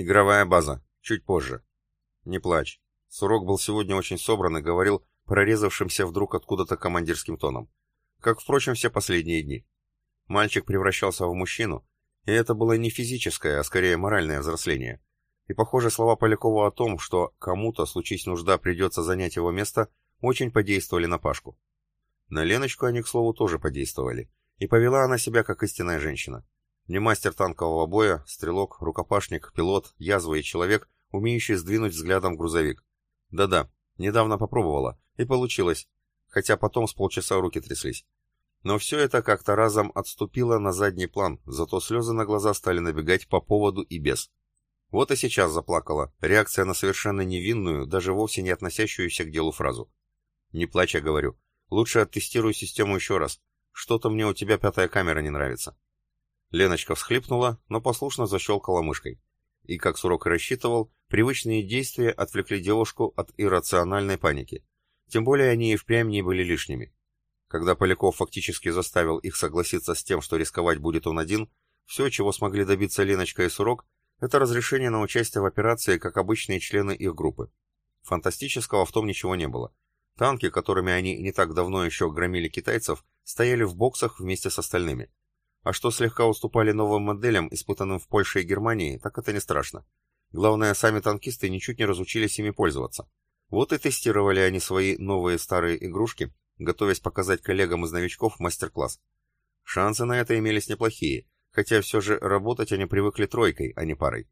Игровая база. Чуть позже. Не плачь. Сурок был сегодня очень собран и говорил прорезавшимся вдруг откуда-то командирским тоном. Как, впрочем, все последние дни. Мальчик превращался в мужчину, и это было не физическое, а скорее моральное взросление. И, похоже, слова Полякова о том, что кому-то, случись нужда, придется занять его место, очень подействовали на Пашку. На Леночку они, к слову, тоже подействовали. И повела она себя как истинная женщина. Не мастер танкового боя, стрелок, рукопашник, пилот, язва и человек, умеющий сдвинуть взглядом грузовик. Да-да, недавно попробовала, и получилось, хотя потом с полчаса руки тряслись. Но все это как-то разом отступило на задний план, зато слезы на глаза стали набегать по поводу и без. Вот и сейчас заплакала, реакция на совершенно невинную, даже вовсе не относящуюся к делу фразу. «Не плачь, я говорю. Лучше оттестируй систему еще раз. Что-то мне у тебя пятая камера не нравится». Леночка всхлипнула, но послушно защелкала мышкой. И, как Сурок рассчитывал, привычные действия отвлекли девушку от иррациональной паники. Тем более они и впрямь не были лишними. Когда Поляков фактически заставил их согласиться с тем, что рисковать будет он один, все, чего смогли добиться Леночка и Сурок, это разрешение на участие в операции, как обычные члены их группы. Фантастического в том ничего не было. Танки, которыми они не так давно еще громили китайцев, стояли в боксах вместе с остальными. А что слегка уступали новым моделям, испытанным в Польше и Германии, так это не страшно. Главное, сами танкисты ничуть не разучились ими пользоваться. Вот и тестировали они свои новые старые игрушки, готовясь показать коллегам из новичков мастер-класс. Шансы на это имелись неплохие, хотя все же работать они привыкли тройкой, а не парой.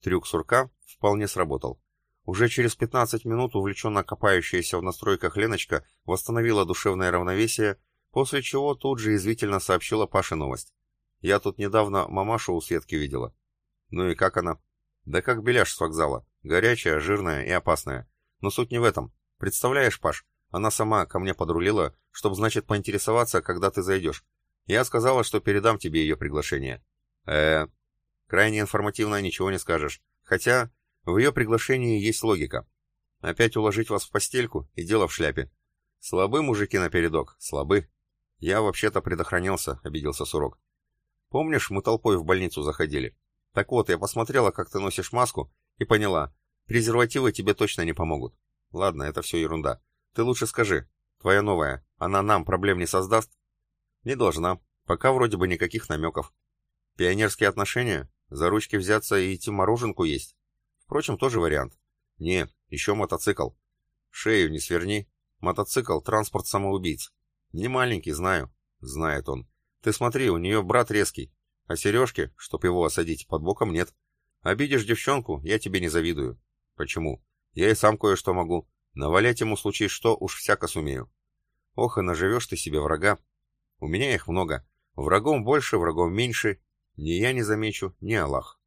Трюк сурка вполне сработал. Уже через 15 минут увлеченно копающаяся в настройках Леночка восстановила душевное равновесие, после чего тут же извительно сообщила Паше новость. «Я тут недавно мамашу у Светки видела». «Ну и как она?» «Да как беляш с вокзала. Горячая, жирная и опасная. Но суть не в этом. Представляешь, Паш, она сама ко мне подрулила, чтобы, значит, поинтересоваться, когда ты зайдешь. Я сказала, что передам тебе ее приглашение. э Крайне информативно ничего не скажешь. Хотя в ее приглашении есть логика. Опять уложить вас в постельку и дело в шляпе. Слабы мужики напередок, слабы. Я вообще-то предохранялся, обиделся Сурок. Помнишь, мы толпой в больницу заходили? Так вот, я посмотрела, как ты носишь маску, и поняла. Презервативы тебе точно не помогут. Ладно, это все ерунда. Ты лучше скажи, твоя новая, она нам проблем не создаст? Не должна. Пока вроде бы никаких намеков. Пионерские отношения? За ручки взяться и идти мороженку есть? Впрочем, тоже вариант. Не, еще мотоцикл. Шею не сверни. Мотоцикл — транспорт самоубийц. Не маленький, знаю. Знает он. Ты смотри, у нее брат резкий. А сережки, чтоб его осадить, под боком нет. Обидишь девчонку, я тебе не завидую. Почему? Я и сам кое-что могу. Навалять ему случай что, уж всяко сумею. Ох, и наживешь ты себе врага, у меня их много. Врагом больше, врагом меньше. Ни я не замечу, ни Аллах.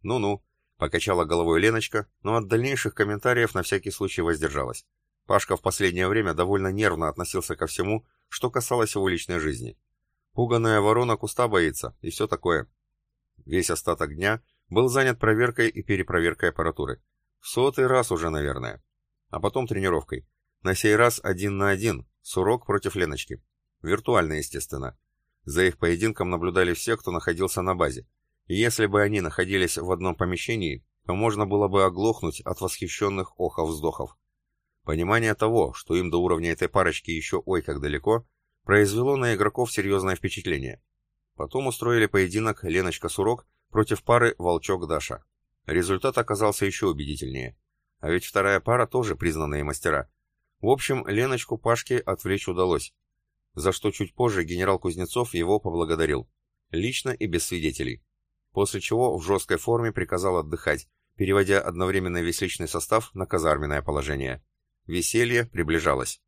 Ну-ну, покачала головой Леночка, но от дальнейших комментариев на всякий случай воздержалась. Пашка в последнее время довольно нервно относился ко всему, что касалось его личной жизни. Пуганая ворона куста боится, и все такое. Весь остаток дня был занят проверкой и перепроверкой аппаратуры. В сотый раз уже, наверное. А потом тренировкой. На сей раз один на один, сурок против Леночки. Виртуально, естественно. За их поединком наблюдали все, кто находился на базе. И если бы они находились в одном помещении, то можно было бы оглохнуть от восхищенных охов-вздохов. Понимание того, что им до уровня этой парочки еще ой как далеко, произвело на игроков серьезное впечатление. Потом устроили поединок Леночка-Сурок против пары Волчок-Даша. Результат оказался еще убедительнее. А ведь вторая пара тоже признанные мастера. В общем, Леночку Пашке отвлечь удалось за что чуть позже генерал Кузнецов его поблагодарил. Лично и без свидетелей. После чего в жесткой форме приказал отдыхать, переводя одновременно весь личный состав на казарменное положение. Веселье приближалось.